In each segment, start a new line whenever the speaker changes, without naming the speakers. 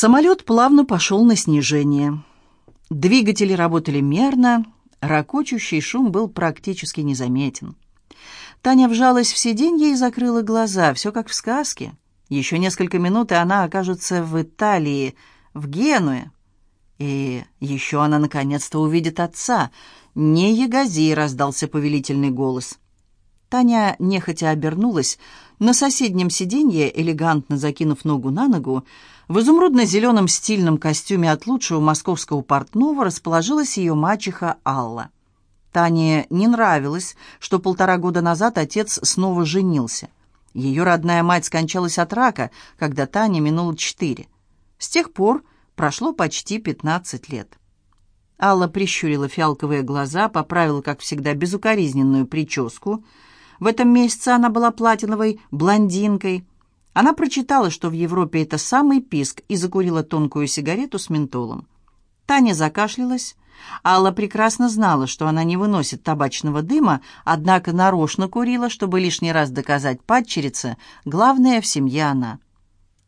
Самолет плавно пошел на снижение. Двигатели работали мерно, ракочущий шум был практически незаметен. Таня вжалась в сиденье и закрыла глаза, все как в сказке. Еще несколько минут, и она окажется в Италии, в Генуе. И еще она наконец-то увидит отца. «Не ягози!» — раздался повелительный голос. Таня нехотя обернулась. На соседнем сиденье, элегантно закинув ногу на ногу, в изумрудно-зеленом стильном костюме от лучшего московского портного расположилась ее мачеха Алла. Тане не нравилось, что полтора года назад отец снова женился. Ее родная мать скончалась от рака, когда Таня минуло четыре. С тех пор прошло почти пятнадцать лет. Алла прищурила фиалковые глаза, поправила, как всегда, безукоризненную прическу. В этом месяце она была платиновой блондинкой – она прочитала, что в Европе это самый писк, и закурила тонкую сигарету с ментолом. Таня закашлялась. Алла прекрасно знала, что она не выносит табачного дыма, однако нарочно курила, чтобы лишний раз доказать падчерице, главное в семье она.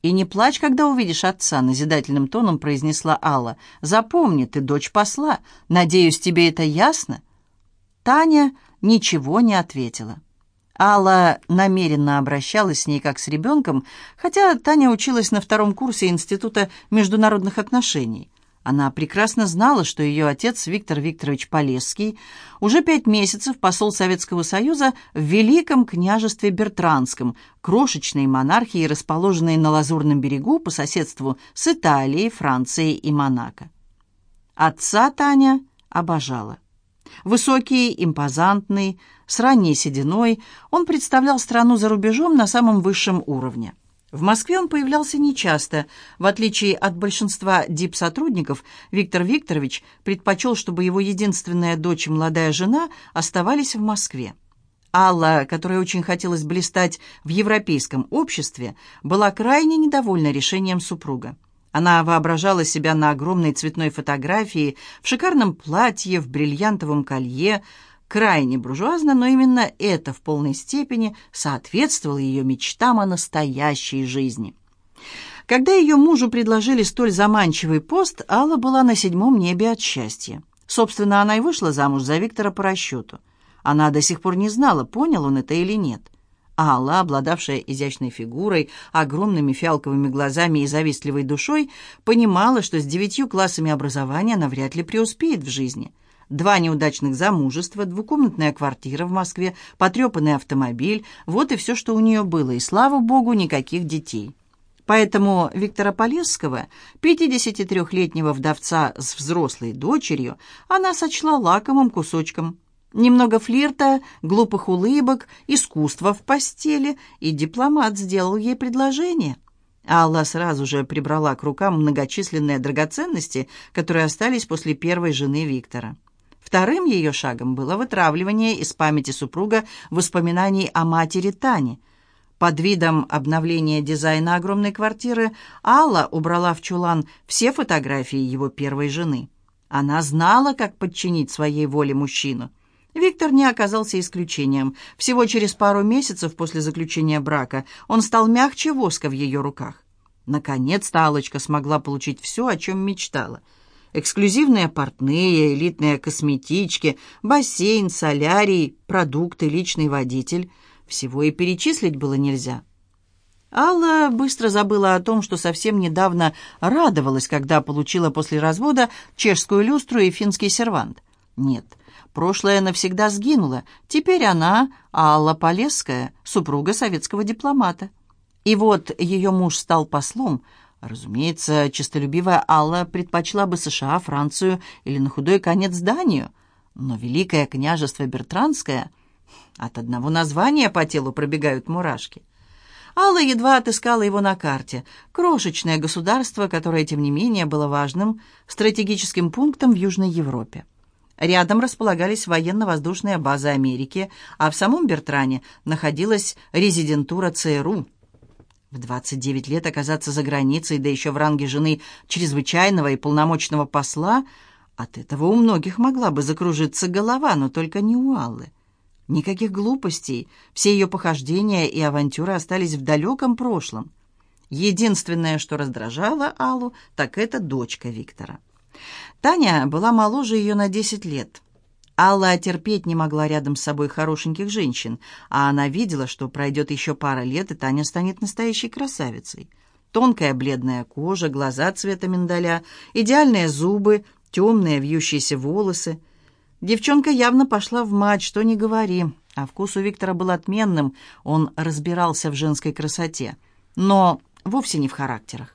«И не плачь, когда увидишь отца», — назидательным тоном произнесла Алла. «Запомни, ты дочь посла. Надеюсь, тебе это ясно?» Таня ничего не ответила. Алла намеренно обращалась с ней как с ребенком, хотя Таня училась на втором курсе Института международных отношений. Она прекрасно знала, что ее отец Виктор Викторович Полесский уже пять месяцев посол Советского Союза в Великом княжестве Бертранском, крошечной монархии, расположенной на Лазурном берегу по соседству с Италией, Францией и Монако. Отца Таня обожала. Высокий, импозантный, с ранней сединой, он представлял страну за рубежом на самом высшем уровне. В Москве он появлялся нечасто. В отличие от большинства дип-сотрудников, Виктор Викторович предпочел, чтобы его единственная дочь и молодая жена оставались в Москве. Алла, которой очень хотелось блистать в европейском обществе, была крайне недовольна решением супруга. Она воображала себя на огромной цветной фотографии, в шикарном платье, в бриллиантовом колье. Крайне буржуазно, но именно это в полной степени соответствовало ее мечтам о настоящей жизни. Когда ее мужу предложили столь заманчивый пост, Алла была на седьмом небе от счастья. Собственно, она и вышла замуж за Виктора по расчету. Она до сих пор не знала, понял он это или нет а Алла, обладавшая изящной фигурой, огромными фиалковыми глазами и завистливой душой, понимала, что с девятью классами образования она вряд ли преуспеет в жизни. Два неудачных замужества, двухкомнатная квартира в Москве, потрепанный автомобиль – вот и все, что у нее было, и, слава богу, никаких детей. Поэтому Виктора Полесского, 53-летнего вдовца с взрослой дочерью, она сочла лакомым кусочком – Немного флирта, глупых улыбок, искусства в постели, и дипломат сделал ей предложение. Алла сразу же прибрала к рукам многочисленные драгоценности, которые остались после первой жены Виктора. Вторым ее шагом было вытравливание из памяти супруга воспоминаний о матери Тане. Под видом обновления дизайна огромной квартиры Алла убрала в чулан все фотографии его первой жены. Она знала, как подчинить своей воле мужчину – Виктор не оказался исключением. Всего через пару месяцев после заключения брака он стал мягче воска в ее руках. Наконец-то Аллочка смогла получить все, о чем мечтала. Эксклюзивные портные, элитные косметички, бассейн, солярий, продукты, личный водитель. Всего и перечислить было нельзя. Алла быстро забыла о том, что совсем недавно радовалась, когда получила после развода чешскую люстру и финский сервант. Нет, Прошлое навсегда сгинуло. Теперь она, Алла Полесская, супруга советского дипломата. И вот ее муж стал послом. Разумеется, честолюбивая Алла предпочла бы США, Францию или на худой конец Данию. Но Великое княжество Бертранское... От одного названия по телу пробегают мурашки. Алла едва отыскала его на карте. Крошечное государство, которое, тем не менее, было важным стратегическим пунктом в Южной Европе. Рядом располагались военно-воздушные базы Америки, а в самом Бертране находилась резидентура ЦРУ. В 29 лет оказаться за границей, да еще в ранге жены чрезвычайного и полномочного посла, от этого у многих могла бы закружиться голова, но только не у Аллы. Никаких глупостей, все ее похождения и авантюры остались в далеком прошлом. Единственное, что раздражало Аллу, так это дочка Виктора. Таня была моложе ее на 10 лет. Алла терпеть не могла рядом с собой хорошеньких женщин, а она видела, что пройдет еще пара лет, и Таня станет настоящей красавицей. Тонкая бледная кожа, глаза цвета миндаля, идеальные зубы, темные вьющиеся волосы. Девчонка явно пошла в мать, что не говори. А вкус у Виктора был отменным, он разбирался в женской красоте. Но вовсе не в характерах.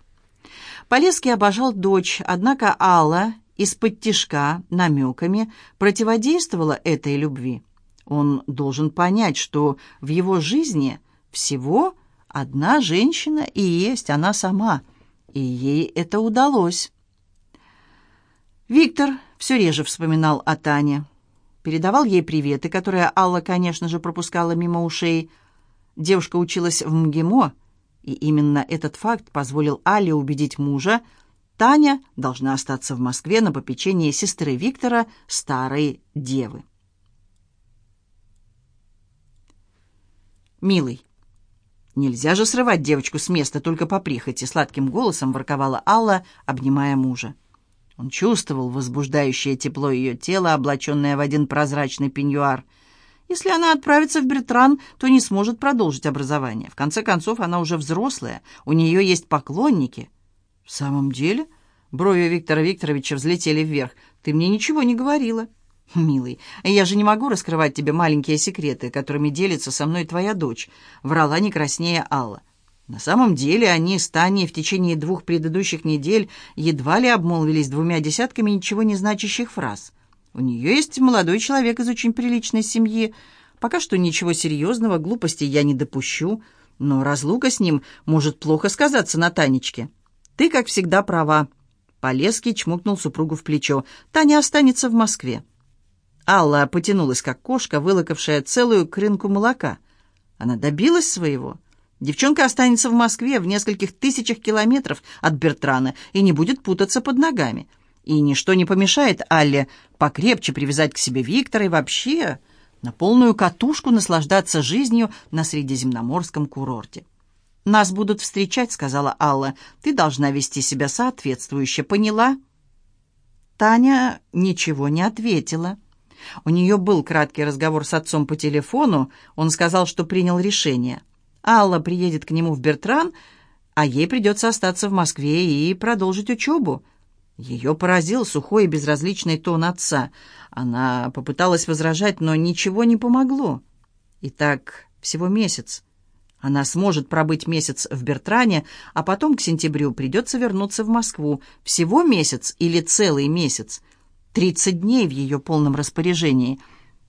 Полесский обожал дочь, однако Алла из-под тишка, намеками противодействовала этой любви. Он должен понять, что в его жизни всего одна женщина и есть она сама, и ей это удалось. Виктор все реже вспоминал о Тане. Передавал ей приветы, которые Алла, конечно же, пропускала мимо ушей. Девушка училась в МГИМО, и именно этот факт позволил Алле убедить мужа, Таня должна остаться в Москве на попечении сестры Виктора, старой девы. «Милый, нельзя же срывать девочку с места только по прихоти», сладким голосом ворковала Алла, обнимая мужа. Он чувствовал возбуждающее тепло ее тела, облаченное в один прозрачный пеньюар. Если она отправится в Бертран, то не сможет продолжить образование. В конце концов, она уже взрослая, у нее есть поклонники. «В самом деле?» Брови Виктора Викторовича взлетели вверх. «Ты мне ничего не говорила». «Милый, я же не могу раскрывать тебе маленькие секреты, которыми делится со мной твоя дочь», — врала не краснее Алла. На самом деле они с Таней в течение двух предыдущих недель едва ли обмолвились двумя десятками ничего не значащих фраз. У нее есть молодой человек из очень приличной семьи. Пока что ничего серьезного, глупостей я не допущу, но разлука с ним может плохо сказаться на Танечке. «Ты, как всегда, права». Полеский чмокнул супругу в плечо. «Таня останется в Москве». Алла потянулась, как кошка, вылокавшая целую крынку молока. Она добилась своего. Девчонка останется в Москве в нескольких тысячах километров от Бертрана и не будет путаться под ногами. И ничто не помешает Алле покрепче привязать к себе Виктора и вообще на полную катушку наслаждаться жизнью на Средиземноморском курорте. «Нас будут встречать», — сказала Алла. «Ты должна вести себя соответствующе, поняла?» Таня ничего не ответила. У нее был краткий разговор с отцом по телефону. Он сказал, что принял решение. Алла приедет к нему в Бертран, а ей придется остаться в Москве и продолжить учебу. Ее поразил сухой и безразличный тон отца. Она попыталась возражать, но ничего не помогло. И так всего месяц. Она сможет пробыть месяц в Бертране, а потом к сентябрю придется вернуться в Москву. Всего месяц или целый месяц. Тридцать дней в ее полном распоряжении.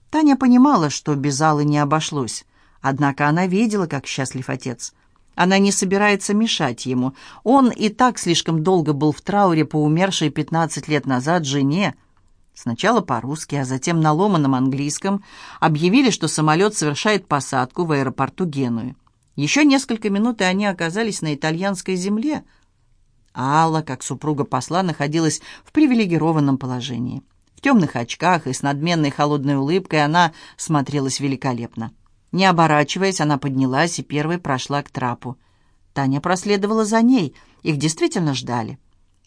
Таня понимала, что без Аллы не обошлось. Однако она видела, как счастлив отец. Она не собирается мешать ему. Он и так слишком долго был в трауре по умершей пятнадцать лет назад жене. Сначала по-русски, а затем на ломаном английском объявили, что самолет совершает посадку в аэропорту Генуи. Еще несколько минут, и они оказались на итальянской земле. Алла, как супруга посла, находилась в привилегированном положении. В темных очках и с надменной холодной улыбкой она смотрелась великолепно. Не оборачиваясь, она поднялась и первой прошла к трапу. Таня проследовала за ней. Их действительно ждали.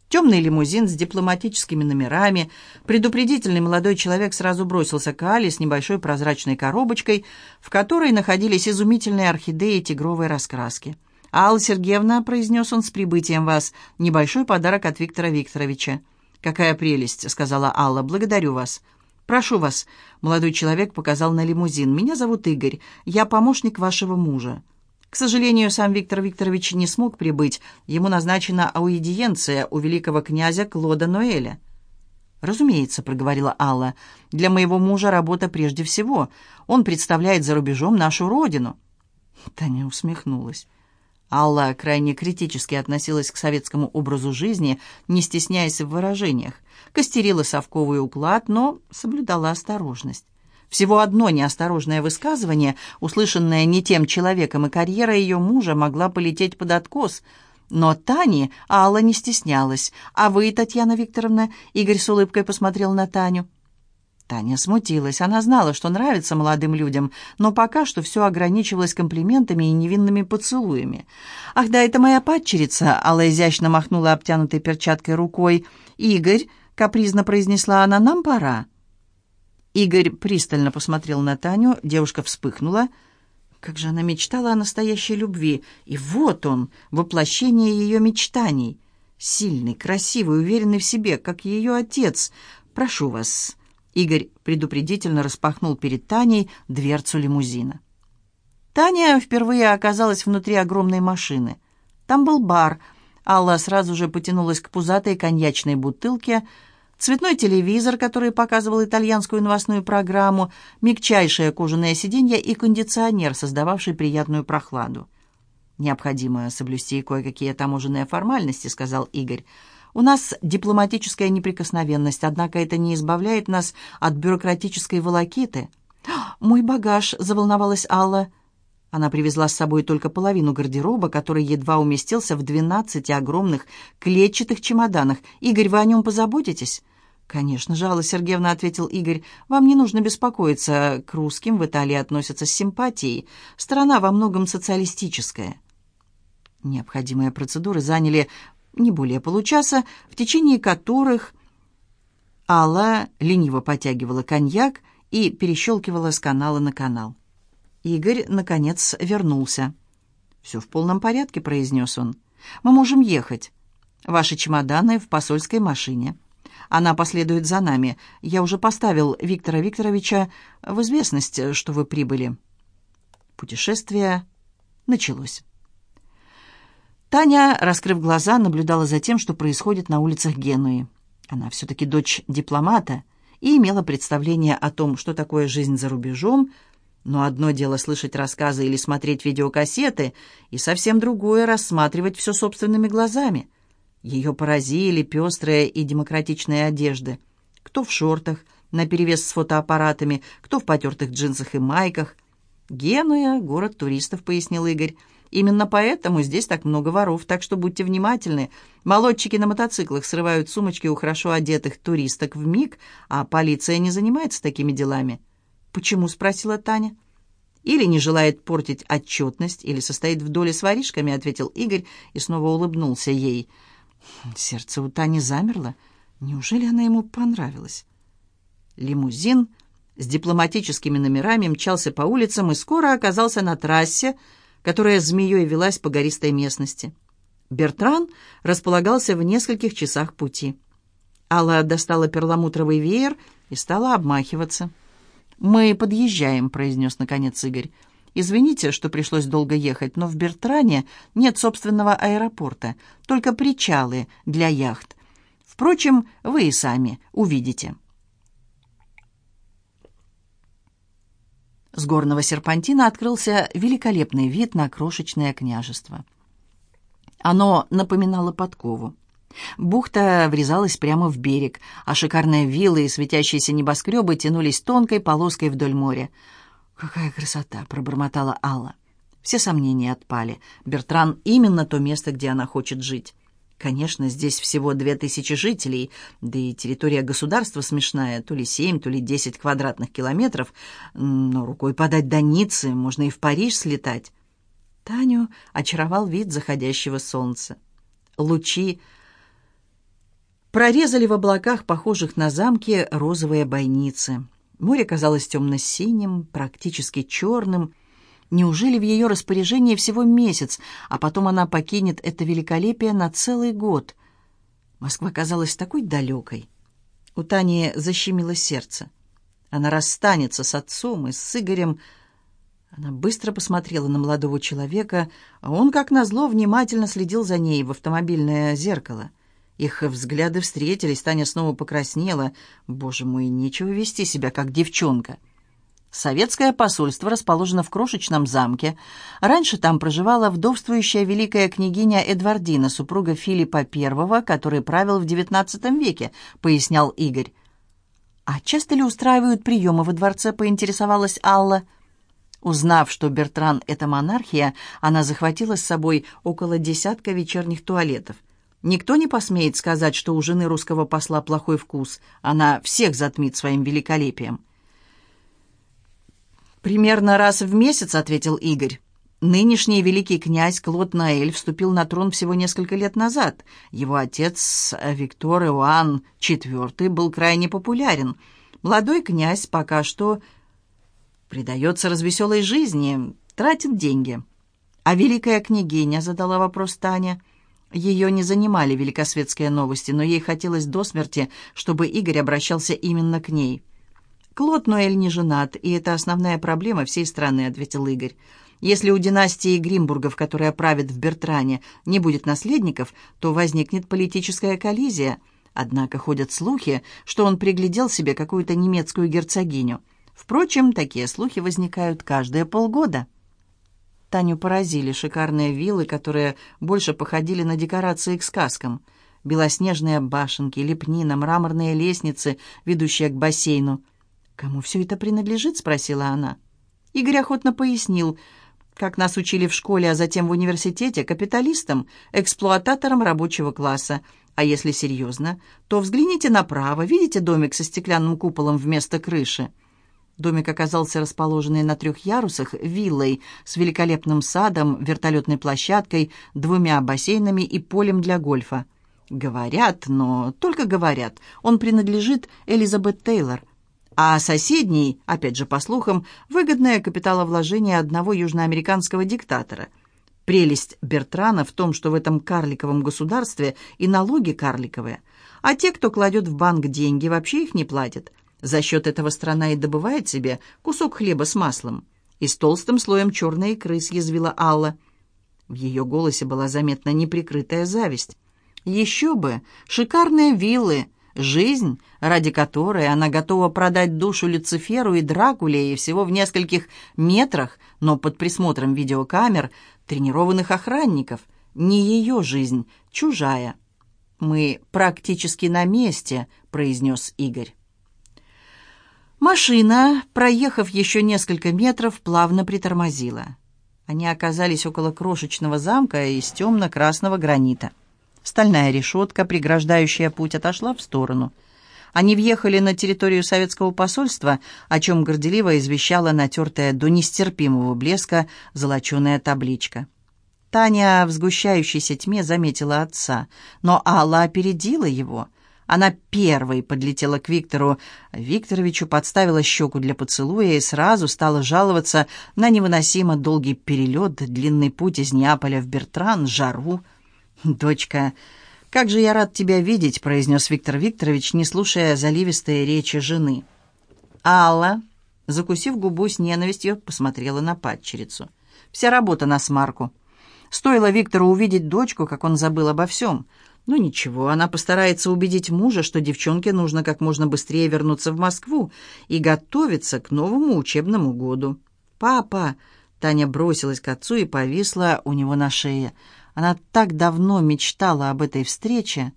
Темный лимузин с дипломатическими номерами. Предупредительный молодой человек сразу бросился к Али с небольшой прозрачной коробочкой, в которой находились изумительные орхидеи тигровой раскраски. «Алла Сергеевна», — произнес он с прибытием вас, — «небольшой подарок от Виктора Викторовича». «Какая прелесть», — сказала Алла, — «благодарю вас». «Прошу вас», — молодой человек показал на лимузин. «Меня зовут Игорь. Я помощник вашего мужа». К сожалению, сам Виктор Викторович не смог прибыть. Ему назначена аудиенция у великого князя Клода Ноэля. «Разумеется», — проговорила Алла, — «для моего мужа работа прежде всего. Он представляет за рубежом нашу родину». Таня усмехнулась. Алла крайне критически относилась к советскому образу жизни, не стесняясь в выражениях. Костерила совковый уклад, но соблюдала осторожность. Всего одно неосторожное высказывание, услышанное не тем человеком, и карьера ее мужа могла полететь под откос. Но Тани Алла не стеснялась. «А вы, Татьяна Викторовна?» Игорь с улыбкой посмотрел на Таню. Таня смутилась. Она знала, что нравится молодым людям, но пока что все ограничивалось комплиментами и невинными поцелуями. «Ах да, это моя падчерица!» Алла изящно махнула обтянутой перчаткой рукой. «Игорь!» — капризно произнесла она. «Нам пора!» Игорь пристально посмотрел на Таню. Девушка вспыхнула. Как же она мечтала о настоящей любви. И вот он, воплощение ее мечтаний. Сильный, красивый, уверенный в себе, как ее отец. «Прошу вас!» Игорь предупредительно распахнул перед Таней дверцу лимузина. Таня впервые оказалась внутри огромной машины. Там был бар. Алла сразу же потянулась к пузатой коньячной бутылке, цветной телевизор, который показывал итальянскую новостную программу, мягчайшее кожаное сиденье и кондиционер, создававший приятную прохладу. «Необходимо соблюсти кое-какие таможенные формальности», — сказал Игорь. У нас дипломатическая неприкосновенность, однако это не избавляет нас от бюрократической волокиты. «Мой багаж», — заволновалась Алла. Она привезла с собой только половину гардероба, который едва уместился в двенадцати огромных клетчатых чемоданах. «Игорь, вы о нем позаботитесь?» «Конечно же, Алла Сергеевна», — ответил Игорь. «Вам не нужно беспокоиться. К русским в Италии относятся с симпатией. Страна во многом социалистическая». Необходимые процедуры заняли не более получаса, в течение которых Алла лениво потягивала коньяк и перещелкивала с канала на канал. Игорь, наконец, вернулся. «Все в полном порядке», — произнес он. «Мы можем ехать. Ваши чемоданы в посольской машине. Она последует за нами. Я уже поставил Виктора Викторовича в известность, что вы прибыли». Путешествие началось. Таня, раскрыв глаза, наблюдала за тем, что происходит на улицах Генуи. Она все-таки дочь дипломата и имела представление о том, что такое жизнь за рубежом, но одно дело слышать рассказы или смотреть видеокассеты, и совсем другое — рассматривать все собственными глазами. Ее поразили пестрые и демократичные одежды. Кто в шортах, наперевес с фотоаппаратами, кто в потертых джинсах и майках. «Генуя — город туристов», — пояснил Игорь. Именно поэтому здесь так много воров, так что будьте внимательны. Молодчики на мотоциклах срывают сумочки у хорошо одетых туристок в миг, а полиция не занимается такими делами. «Почему?» — спросила Таня. «Или не желает портить отчетность, или состоит в доле с воришками», — ответил Игорь и снова улыбнулся ей. Сердце у Тани замерло. Неужели она ему понравилась? Лимузин с дипломатическими номерами мчался по улицам и скоро оказался на трассе, которая змеей велась по гористой местности. Бертран располагался в нескольких часах пути. Алла достала перламутровый веер и стала обмахиваться. «Мы подъезжаем», — произнес наконец Игорь. «Извините, что пришлось долго ехать, но в Бертране нет собственного аэропорта, только причалы для яхт. Впрочем, вы и сами увидите». С горного серпантина открылся великолепный вид на крошечное княжество. Оно напоминало подкову. Бухта врезалась прямо в берег, а шикарные виллы и светящиеся небоскребы тянулись тонкой полоской вдоль моря. «Какая красота!» — пробормотала Алла. Все сомнения отпали. Бертран — именно то место, где она хочет жить. Конечно, здесь всего две тысячи жителей, да и территория государства смешная, то ли семь, то ли десять квадратных километров, но рукой подать до Ниццы, можно и в Париж слетать. Таню очаровал вид заходящего солнца. Лучи прорезали в облаках, похожих на замки, розовые бойницы. Море казалось темно-синим, практически черным, Неужели в ее распоряжении всего месяц, а потом она покинет это великолепие на целый год? Москва казалась такой далекой. У Тани защемило сердце. Она расстанется с отцом и с Игорем. Она быстро посмотрела на молодого человека, а он, как назло, внимательно следил за ней в автомобильное зеркало. Их взгляды встретились, Таня снова покраснела. «Боже мой, нечего вести себя, как девчонка». Советское посольство расположено в крошечном замке. Раньше там проживала вдовствующая великая княгиня Эдвардина, супруга Филиппа I, который правил в XIX веке, пояснял Игорь. «А часто ли устраивают приемы во дворце?» — поинтересовалась Алла. Узнав, что Бертран — это монархия, она захватила с собой около десятка вечерних туалетов. Никто не посмеет сказать, что у жены русского посла плохой вкус. Она всех затмит своим великолепием. «Примерно раз в месяц», — ответил Игорь. Нынешний великий князь Клод Наэль вступил на трон всего несколько лет назад. Его отец Виктор Иоанн IV был крайне популярен. Молодой князь пока что предается развеселой жизни, тратит деньги. А великая княгиня, задала вопрос Таня, — ее не занимали великосветские новости, но ей хотелось до смерти, чтобы Игорь обращался именно к ней. «Клод Ноэль не женат, и это основная проблема всей страны», — ответил Игорь. «Если у династии Гримбургов, которая правит в Бертране, не будет наследников, то возникнет политическая коллизия. Однако ходят слухи, что он приглядел себе какую-то немецкую герцогиню. Впрочем, такие слухи возникают каждые полгода». Таню поразили шикарные виллы, которые больше походили на декорации к сказкам. Белоснежные башенки, лепнина, мраморные лестницы, ведущие к бассейну. «Кому все это принадлежит?» — спросила она. Игорь охотно пояснил, как нас учили в школе, а затем в университете, капиталистам, эксплуататорам рабочего класса. А если серьезно, то взгляните направо, видите домик со стеклянным куполом вместо крыши? Домик оказался расположенный на трех ярусах виллой с великолепным садом, вертолетной площадкой, двумя бассейнами и полем для гольфа. Говорят, но только говорят, он принадлежит Элизабет Тейлор. А соседний, опять же по слухам, выгодное капиталовложение одного южноамериканского диктатора. Прелесть Бертрана в том, что в этом карликовом государстве и налоги карликовые, а те, кто кладет в банк деньги, вообще их не платят – за счет этого страна и добывает себе кусок хлеба с маслом. И с толстым слоем черной икры съязвила Алла. В ее голосе была заметна неприкрытая зависть. Еще бы! Шикарные виллы! Жизнь, ради которой она готова продать душу Люциферу и Дракуле и всего в нескольких метрах, но под присмотром видеокамер, тренированных охранников. Не ее жизнь, чужая. «Мы практически на месте», — произнес Игорь. Машина, проехав еще несколько метров, плавно притормозила. Они оказались около крошечного замка из темно-красного гранита. Стальная решетка, преграждающая путь, отошла в сторону. Они въехали на территорию советского посольства, о чем горделиво извещала натертая до нестерпимого блеска золоченая табличка. Таня в сгущающейся тьме заметила отца, но Алла опередила его — она первой подлетела к Виктору. Викторовичу подставила щеку для поцелуя и сразу стала жаловаться на невыносимо долгий перелет, длинный путь из Неаполя в Бертран, жару. «Дочка, как же я рад тебя видеть», — произнес Виктор Викторович, не слушая заливистые речи жены. Алла, закусив губу с ненавистью, посмотрела на падчерицу. «Вся работа на смарку». Стоило Виктору увидеть дочку, как он забыл обо всем — ну ничего, она постарается убедить мужа, что девчонке нужно как можно быстрее вернуться в Москву и готовиться к новому учебному году. «Папа!» — Таня бросилась к отцу и повисла у него на шее. Она так давно мечтала об этой встрече.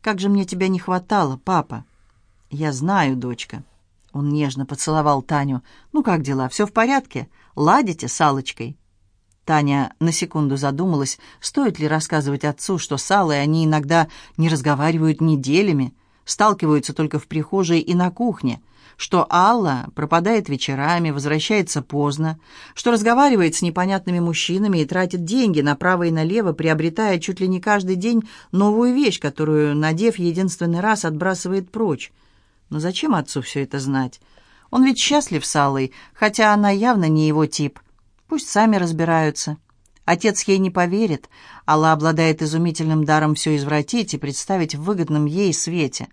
«Как же мне тебя не хватало, папа!» «Я знаю, дочка». Он нежно поцеловал Таню. «Ну как дела? Все в порядке? Ладите с Аллочкой?» Таня на секунду задумалась, стоит ли рассказывать отцу, что с Аллой они иногда не разговаривают неделями, сталкиваются только в прихожей и на кухне, что Алла пропадает вечерами, возвращается поздно, что разговаривает с непонятными мужчинами и тратит деньги направо и налево, приобретая чуть ли не каждый день новую вещь, которую, надев единственный раз, отбрасывает прочь. Но зачем отцу все это знать? Он ведь счастлив с Аллой, хотя она явно не его тип. Пусть сами разбираются. Отец ей не поверит. Алла обладает изумительным даром все извратить и представить в выгодном ей свете.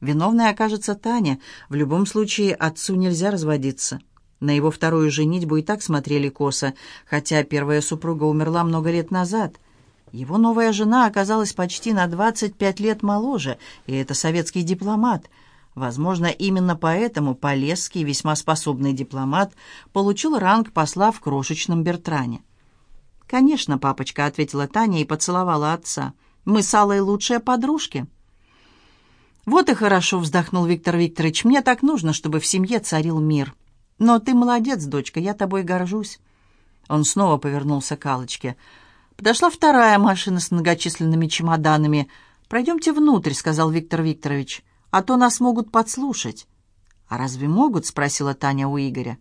Виновной окажется Таня. В любом случае отцу нельзя разводиться. На его вторую женитьбу и так смотрели косо, хотя первая супруга умерла много лет назад. Его новая жена оказалась почти на 25 лет моложе, и это советский дипломат — Возможно, именно поэтому Полесский, весьма способный дипломат, получил ранг посла в крошечном Бертране. «Конечно, папочка», — ответила Таня и поцеловала отца. «Мы с Аллой лучшие подружки». «Вот и хорошо», — вздохнул Виктор Викторович. «Мне так нужно, чтобы в семье царил мир. Но ты молодец, дочка, я тобой горжусь». Он снова повернулся к Аллочке. Подошла вторая машина с многочисленными чемоданами. «Пройдемте внутрь», — сказал Виктор Викторович, — «а то нас могут подслушать». «А разве могут?» — спросила Таня у Игоря.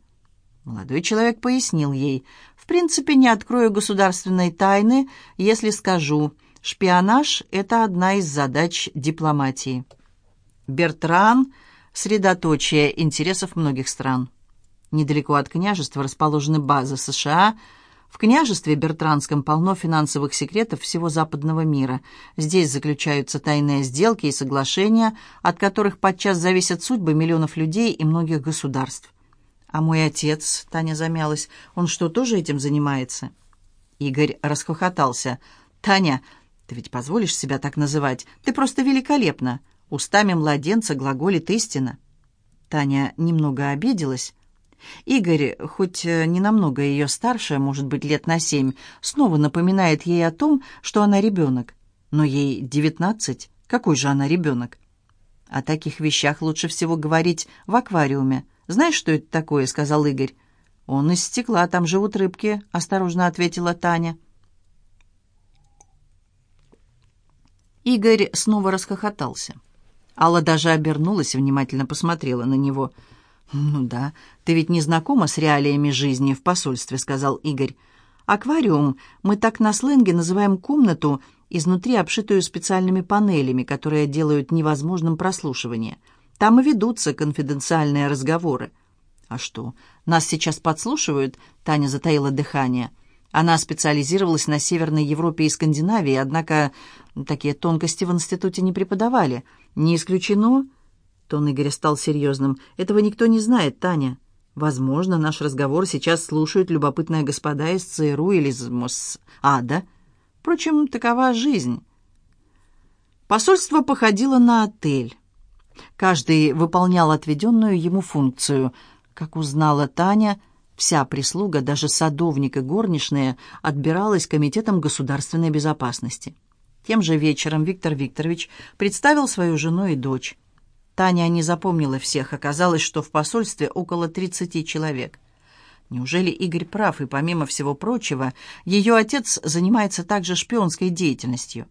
Молодой человек пояснил ей. «В принципе, не открою государственной тайны, если скажу, шпионаж — это одна из задач дипломатии». Бертран — средоточие интересов многих стран. Недалеко от княжества расположены базы США — в княжестве Бертранском полно финансовых секретов всего западного мира. Здесь заключаются тайные сделки и соглашения, от которых подчас зависят судьбы миллионов людей и многих государств. «А мой отец», — Таня замялась, — «он что, тоже этим занимается?» Игорь расхохотался. «Таня, ты ведь позволишь себя так называть? Ты просто великолепна. Устами младенца глаголит истина». Таня немного обиделась. Игорь, хоть э, не намного ее старше, может быть, лет на семь, снова напоминает ей о том, что она ребенок. Но ей девятнадцать. Какой же она ребенок? О таких вещах лучше всего говорить в аквариуме. «Знаешь, что это такое?» — сказал Игорь. «Он из стекла, там живут рыбки», — осторожно ответила Таня. Игорь снова расхохотался. Алла даже обернулась и внимательно посмотрела на него — «Ну да, ты ведь не знакома с реалиями жизни в посольстве», — сказал Игорь. «Аквариум мы так на сленге называем комнату, изнутри обшитую специальными панелями, которые делают невозможным прослушивание. Там и ведутся конфиденциальные разговоры». «А что, нас сейчас подслушивают?» — Таня затаила дыхание. Она специализировалась на Северной Европе и Скандинавии, однако такие тонкости в институте не преподавали. Не исключено, Тон Игоря стал серьезным. «Этого никто не знает, Таня. Возможно, наш разговор сейчас слушают любопытные господа из ЦРУ или из МОСАДа. Впрочем, такова жизнь». Посольство походило на отель. Каждый выполнял отведенную ему функцию. Как узнала Таня, вся прислуга, даже садовник и горничные, отбиралась Комитетом государственной безопасности. Тем же вечером Виктор Викторович представил свою жену и дочь. Таня не запомнила всех, оказалось, что в посольстве около 30 человек. Неужели Игорь прав, и, помимо всего прочего, ее отец занимается также шпионской деятельностью?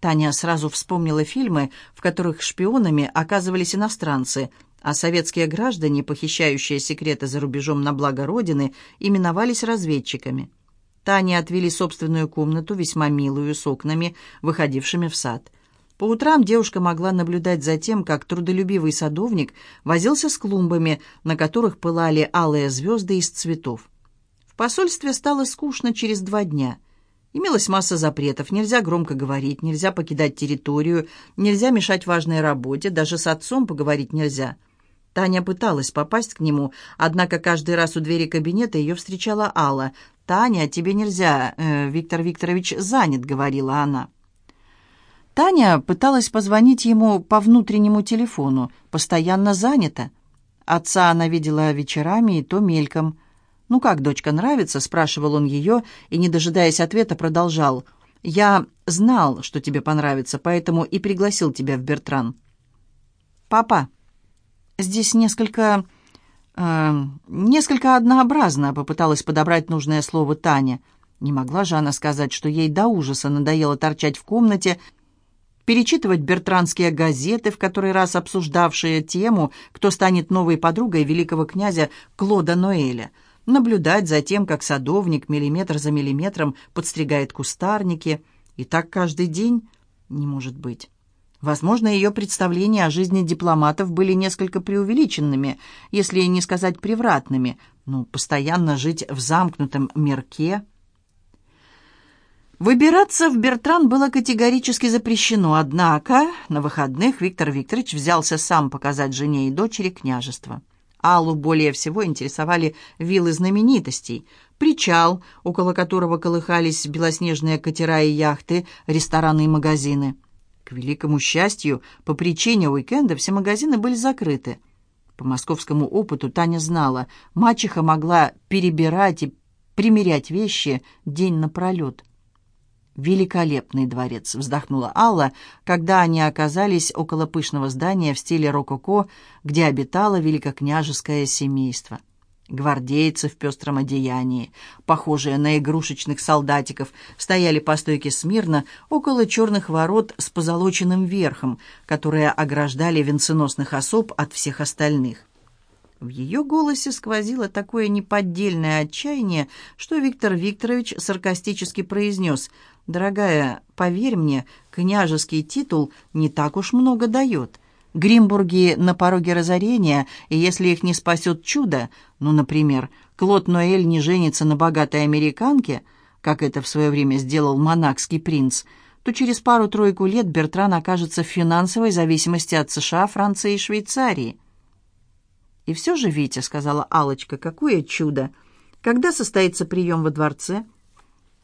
Таня сразу вспомнила фильмы, в которых шпионами оказывались иностранцы, а советские граждане, похищающие секреты за рубежом на благо Родины, именовались разведчиками. Тане отвели собственную комнату, весьма милую, с окнами, выходившими в сад – по утрам девушка могла наблюдать за тем, как трудолюбивый садовник возился с клумбами, на которых пылали алые звезды из цветов. В посольстве стало скучно через два дня. Имелась масса запретов. Нельзя громко говорить, нельзя покидать территорию, нельзя мешать важной работе, даже с отцом поговорить нельзя. Таня пыталась попасть к нему, однако каждый раз у двери кабинета ее встречала Алла. «Таня, тебе нельзя, э, Виктор Викторович занят», — говорила она. Таня пыталась позвонить ему по внутреннему телефону, постоянно занята. Отца она видела вечерами и то мельком. «Ну как, дочка, нравится?» — спрашивал он ее, и, не дожидаясь ответа, продолжал. «Я знал, что тебе понравится, поэтому и пригласил тебя в Бертран». «Папа, здесь несколько... Э, несколько однообразно», — попыталась подобрать нужное слово Таня. Не могла же она сказать, что ей до ужаса надоело торчать в комнате, — перечитывать бертранские газеты, в который раз обсуждавшие тему, кто станет новой подругой великого князя Клода Ноэля, наблюдать за тем, как садовник миллиметр за миллиметром подстригает кустарники. И так каждый день не может быть. Возможно, ее представления о жизни дипломатов были несколько преувеличенными, если не сказать превратными, но постоянно жить в замкнутом мирке – Выбираться в Бертран было категорически запрещено, однако на выходных Виктор Викторович взялся сам показать жене и дочери княжество. Аллу более всего интересовали виллы знаменитостей, причал, около которого колыхались белоснежные катера и яхты, рестораны и магазины. К великому счастью, по причине уикенда все магазины были закрыты. По московскому опыту Таня знала, мачеха могла перебирать и примерять вещи день напролет. «Великолепный дворец», — вздохнула Алла, когда они оказались около пышного здания в стиле рококо, где обитало великокняжеское семейство. Гвардейцы в пестром одеянии, похожие на игрушечных солдатиков, стояли по стойке смирно около черных ворот с позолоченным верхом, которые ограждали венценосных особ от всех остальных. В ее голосе сквозило такое неподдельное отчаяние, что Виктор Викторович саркастически произнес «Дорогая, поверь мне, княжеский титул не так уж много дает». Гримбурги на пороге разорения, и если их не спасет чудо, ну, например, Клод Ноэль не женится на богатой американке, как это в свое время сделал монакский принц, то через пару-тройку лет Бертран окажется в финансовой зависимости от США, Франции и Швейцарии. «И все же, Витя», — сказала алочка какое чудо! Когда состоится прием во дворце?»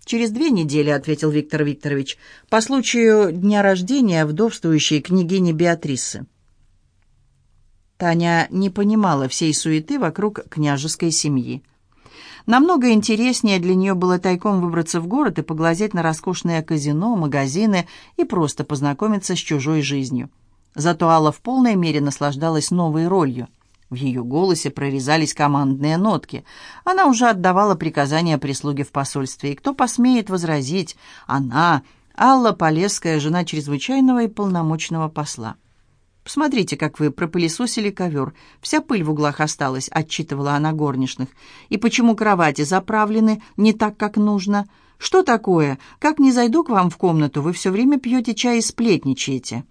«Через две недели», — ответил Виктор Викторович, «по случаю дня рождения вдовствующей княгини Беатрисы». Таня не понимала всей суеты вокруг княжеской семьи. Намного интереснее для нее было тайком выбраться в город и поглазеть на роскошное казино, магазины и просто познакомиться с чужой жизнью. Зато Алла в полной мере наслаждалась новой ролью. В ее голосе прорезались командные нотки. Она уже отдавала приказания прислуге в посольстве. И кто посмеет возразить? Она, Алла Полесская, жена чрезвычайного и полномочного посла. «Посмотрите, как вы пропылесосили ковер. Вся пыль в углах осталась», — отчитывала она горничных. «И почему кровати заправлены не так, как нужно? Что такое? Как не зайду к вам в комнату, вы все время пьете чай и сплетничаете?»